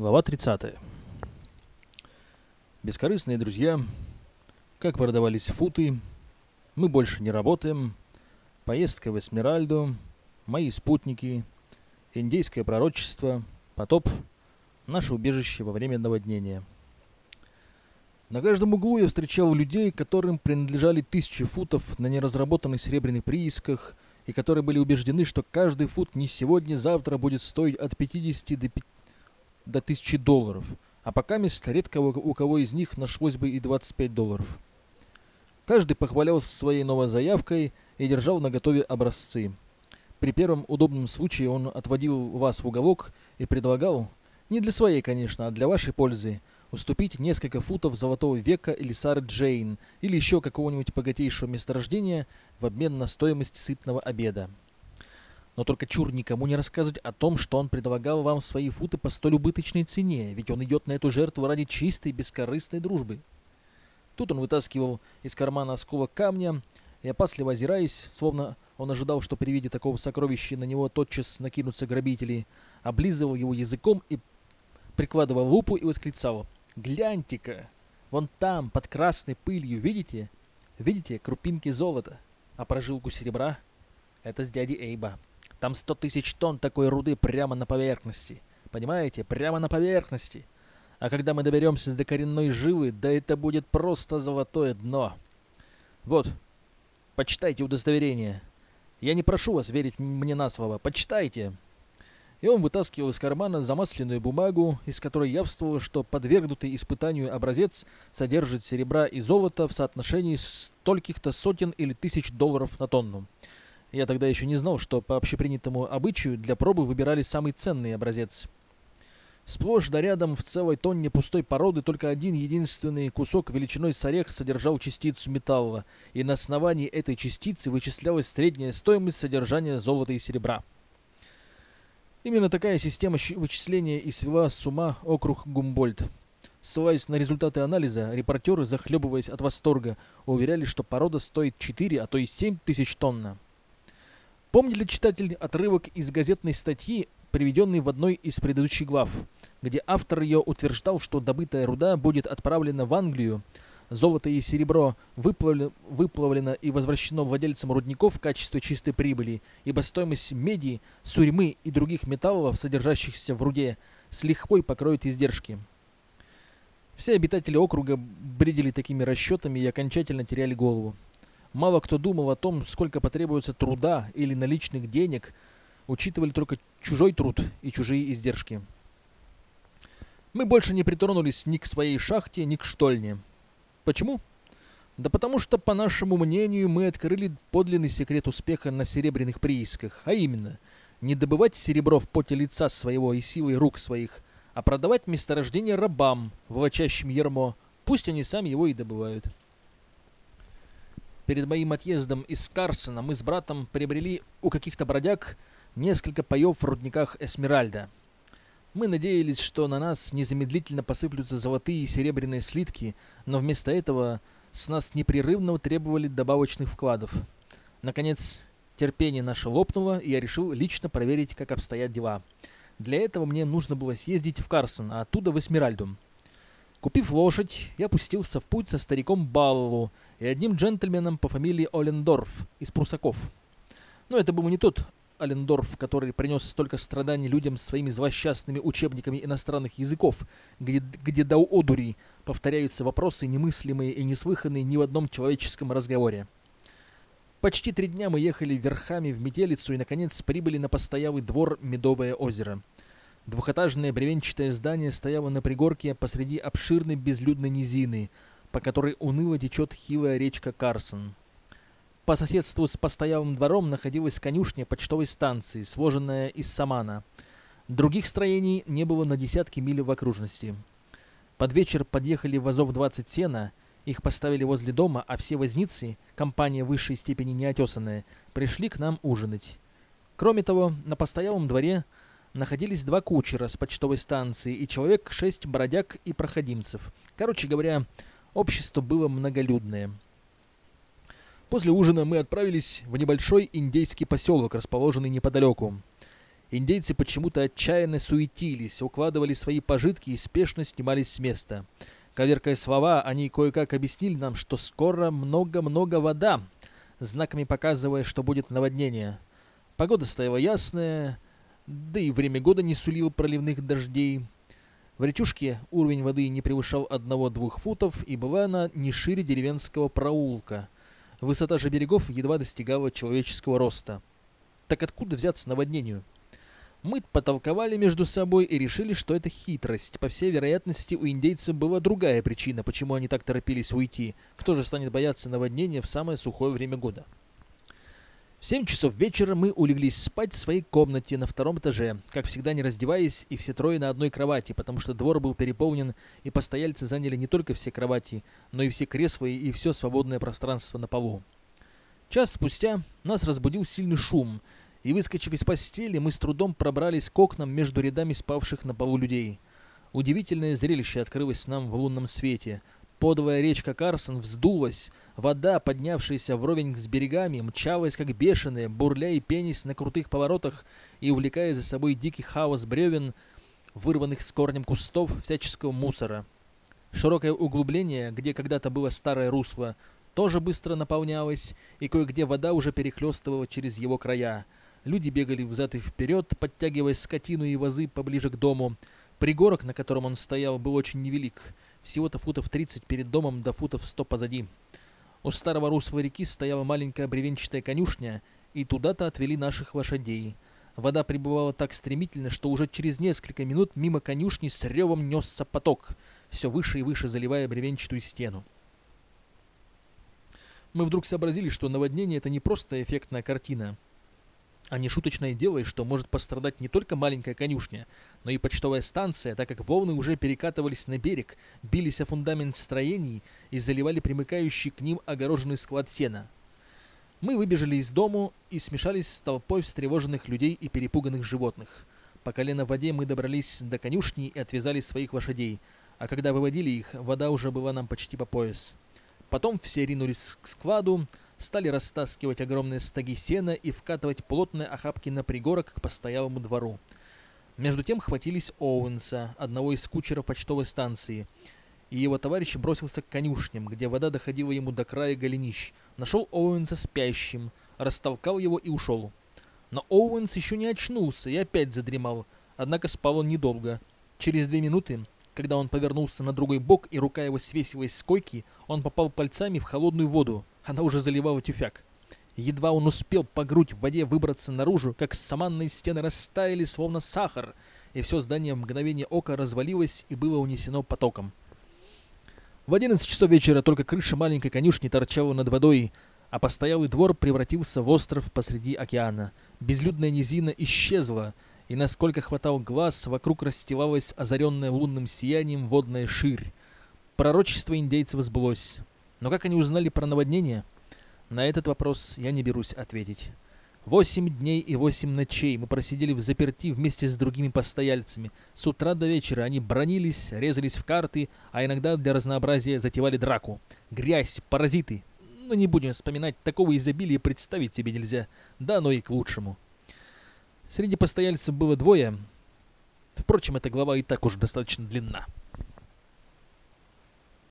Глава 30. Бескорыстные друзья. Как продавались футы. Мы больше не работаем. Поездка в Эсмеральду. Мои спутники. Индейское пророчество. Потоп. Наше убежище во время наводнения. На каждом углу я встречал людей, которым принадлежали тысячи футов на неразработанных серебряных приисках, и которые были убеждены, что каждый фут не сегодня-завтра будет стоить от 50 до 50 до 1000 долларов, а пока мест редко у кого из них нашлось бы и 25 долларов. Каждый похвалялся своей новой заявкой и держал на готове образцы. При первом удобном случае он отводил вас в уголок и предлагал, не для своей, конечно, а для вашей пользы, уступить несколько футов золотого века или Сары Джейн или еще какого-нибудь богатейшего месторождения в обмен на стоимость сытного обеда. Но только чур никому не рассказывать о том, что он предлагал вам свои футы по столь убыточной цене, ведь он идет на эту жертву ради чистой, бескорыстной дружбы. Тут он вытаскивал из кармана осколок камня и, опасливо озираясь, словно он ожидал, что при виде такого сокровища на него тотчас накинутся грабители, облизывал его языком и прикладывал лупу и восклицал «Гляньте-ка! Вон там, под красной пылью, видите? Видите крупинки золота? А прожилку серебра? Это с дяди Эйба». Там сто тысяч тонн такой руды прямо на поверхности. Понимаете? Прямо на поверхности. А когда мы доберемся до коренной жилы, да это будет просто золотое дно. Вот, почитайте удостоверение. Я не прошу вас верить мне на слово. Почитайте. И он вытаскивал из кармана замасленную бумагу, из которой явствовало, что подвергнутый испытанию образец содержит серебра и золота в соотношении стольких-то сотен или тысяч долларов на тонну. Я тогда еще не знал, что по общепринятому обычаю для пробы выбирали самый ценный образец. Сплошь да рядом в целой тонне пустой породы только один единственный кусок величиной с орех содержал частицу металла, и на основании этой частицы вычислялась средняя стоимость содержания золота и серебра. Именно такая система вычисления и свела с ума округ Гумбольд. Ссылаясь на результаты анализа, репортеры, захлебываясь от восторга, уверяли, что порода стоит 4, а то и 7 тысяч тонн. Помнит ли читатель отрывок из газетной статьи, приведенный в одной из предыдущих глав, где автор ее утверждал, что добытая руда будет отправлена в Англию, золото и серебро выплавлено и возвращено владельцам рудников в качестве чистой прибыли, ибо стоимость меди, сурьмы и других металлов, содержащихся в руде, с лихвой покроет издержки. Все обитатели округа бредили такими расчетами и окончательно теряли голову. Мало кто думал о том, сколько потребуется труда или наличных денег, учитывали только чужой труд и чужие издержки. Мы больше не притронулись ни к своей шахте, ни к штольне. Почему? Да потому что, по нашему мнению, мы открыли подлинный секрет успеха на серебряных приисках, а именно, не добывать серебро в поте лица своего и силой рук своих, а продавать месторождение рабам, волочащим ермо, пусть они сами его и добывают. Перед моим отъездом из Карсона мы с братом приобрели у каких-то бродяг несколько паев в рудниках Эсмеральда. Мы надеялись, что на нас незамедлительно посыплются золотые и серебряные слитки, но вместо этого с нас непрерывно требовали добавочных вкладов. Наконец, терпение наше лопнуло, и я решил лично проверить, как обстоят дела. Для этого мне нужно было съездить в Карсон, а оттуда в Эсмеральду. Купив лошадь, я пустился в путь со стариком Баллу и одним джентльменом по фамилии Олендорф из Прусаков. Но это был не тот Олендорф, который принес столько страданий людям своими злосчастными учебниками иностранных языков, где, где до одури повторяются вопросы, немыслимые и неслыханные ни в одном человеческом разговоре. Почти три дня мы ехали верхами в метелицу и, наконец, прибыли на постоялый двор Медовое озеро. Двухэтажное бревенчатое здание стояло на пригорке посреди обширной безлюдной низины, по которой уныло течет хилая речка Карсон. По соседству с постоялым двором находилась конюшня почтовой станции, сложенная из самана. Других строений не было на десятки миль в окружности. Под вечер подъехали вазов 20 сена, их поставили возле дома, а все возницы, компания высшей степени неотесанная, пришли к нам ужинать. Кроме того, на постоялом дворе находились два кучера с почтовой станции и человек шесть бродяг и проходимцев. Короче говоря, общество было многолюдное. После ужина мы отправились в небольшой индейский поселок, расположенный неподалеку. Индейцы почему-то отчаянно суетились, укладывали свои пожитки и спешно снимались с места. Коверкая слова, они кое-как объяснили нам, что скоро много-много вода, знаками показывая, что будет наводнение. Погода стояла ясная, да и время года не сулило проливных дождей. В речушке уровень воды не превышал одного-двух футов, и была она не шире деревенского проулка. Высота же берегов едва достигала человеческого роста. Так откуда взяться наводнению? Мы потолковали между собой и решили, что это хитрость. По всей вероятности, у индейцев была другая причина, почему они так торопились уйти. Кто же станет бояться наводнения в самое сухое время года? В семь часов вечера мы улеглись спать в своей комнате на втором этаже, как всегда не раздеваясь, и все трое на одной кровати, потому что двор был переполнен, и постояльцы заняли не только все кровати, но и все кресла и все свободное пространство на полу. Час спустя нас разбудил сильный шум — и, выскочив из постели, мы с трудом пробрались к окнам между рядами спавших на полу людей. Удивительное зрелище открылось нам в лунном свете. Подовая речка Карсон вздулась, вода, поднявшаяся вровень с берегами, мчалась как бешеная, бурля и пенись на крутых поворотах и увлекая за собой дикий хаос бревен, вырванных с корнем кустов всяческого мусора. Широкое углубление, где когда-то было старое русло, тоже быстро наполнялось, и кое-где вода уже перехлестывала через его края — Люди бегали взад и вперед, подтягивая скотину и вазы поближе к дому. Пригорок, на котором он стоял, был очень невелик. Всего-то футов 30 перед домом до футов 100 позади. У старого русла реки стояла маленькая бревенчатая конюшня, и туда-то отвели наших лошадей. Вода прибывала так стремительно, что уже через несколько минут мимо конюшни с ревом несся поток, все выше и выше заливая бревенчатую стену. Мы вдруг сообразили, что наводнение — это не просто эффектная картина — а не шуточное дело, что может пострадать не только маленькая конюшня, но и почтовая станция, так как волны уже перекатывались на берег, бились о фундамент строений и заливали примыкающий к ним огороженный склад сена. Мы выбежали из дому и смешались с толпой встревоженных людей и перепуганных животных. По колено в воде мы добрались до конюшни и отвязали своих лошадей, а когда выводили их, вода уже была нам почти по пояс. Потом все ринулись к складу, стали растаскивать огромные стаги сена и вкатывать плотные охапки на пригорок к постоялому двору. Между тем хватились Оуэнса, одного из кучеров почтовой станции, и его товарищ бросился к конюшням, где вода доходила ему до края голенищ. Нашел Оуэнса спящим, растолкал его и ушел. Но Оуэнс еще не очнулся и опять задремал, однако спал он недолго. Через две минуты, когда он повернулся на другой бок и рука его свесилась с койки, он попал пальцами в холодную воду. Она уже заливала тюфяк. Едва он успел по грудь в воде выбраться наружу, как саманные стены растаяли, словно сахар, и все здание в мгновение ока развалилось и было унесено потоком. В одиннадцать часов вечера только крыша маленькой конюшни торчала над водой, а постоялый двор превратился в остров посреди океана. Безлюдная низина исчезла, и насколько хватал глаз, вокруг расстилалась озаренная лунным сиянием водная ширь. Пророчество индейцев сбылось. Но как они узнали про наводнение? На этот вопрос я не берусь ответить. Восемь дней и восемь ночей мы просидели в заперти вместе с другими постояльцами. С утра до вечера они бронились, резались в карты, а иногда для разнообразия затевали драку. Грязь, паразиты. Но не будем вспоминать, такого изобилия представить себе нельзя. Да, но и к лучшему. Среди постояльцев было двое. Впрочем, эта глава и так уже достаточно длинна.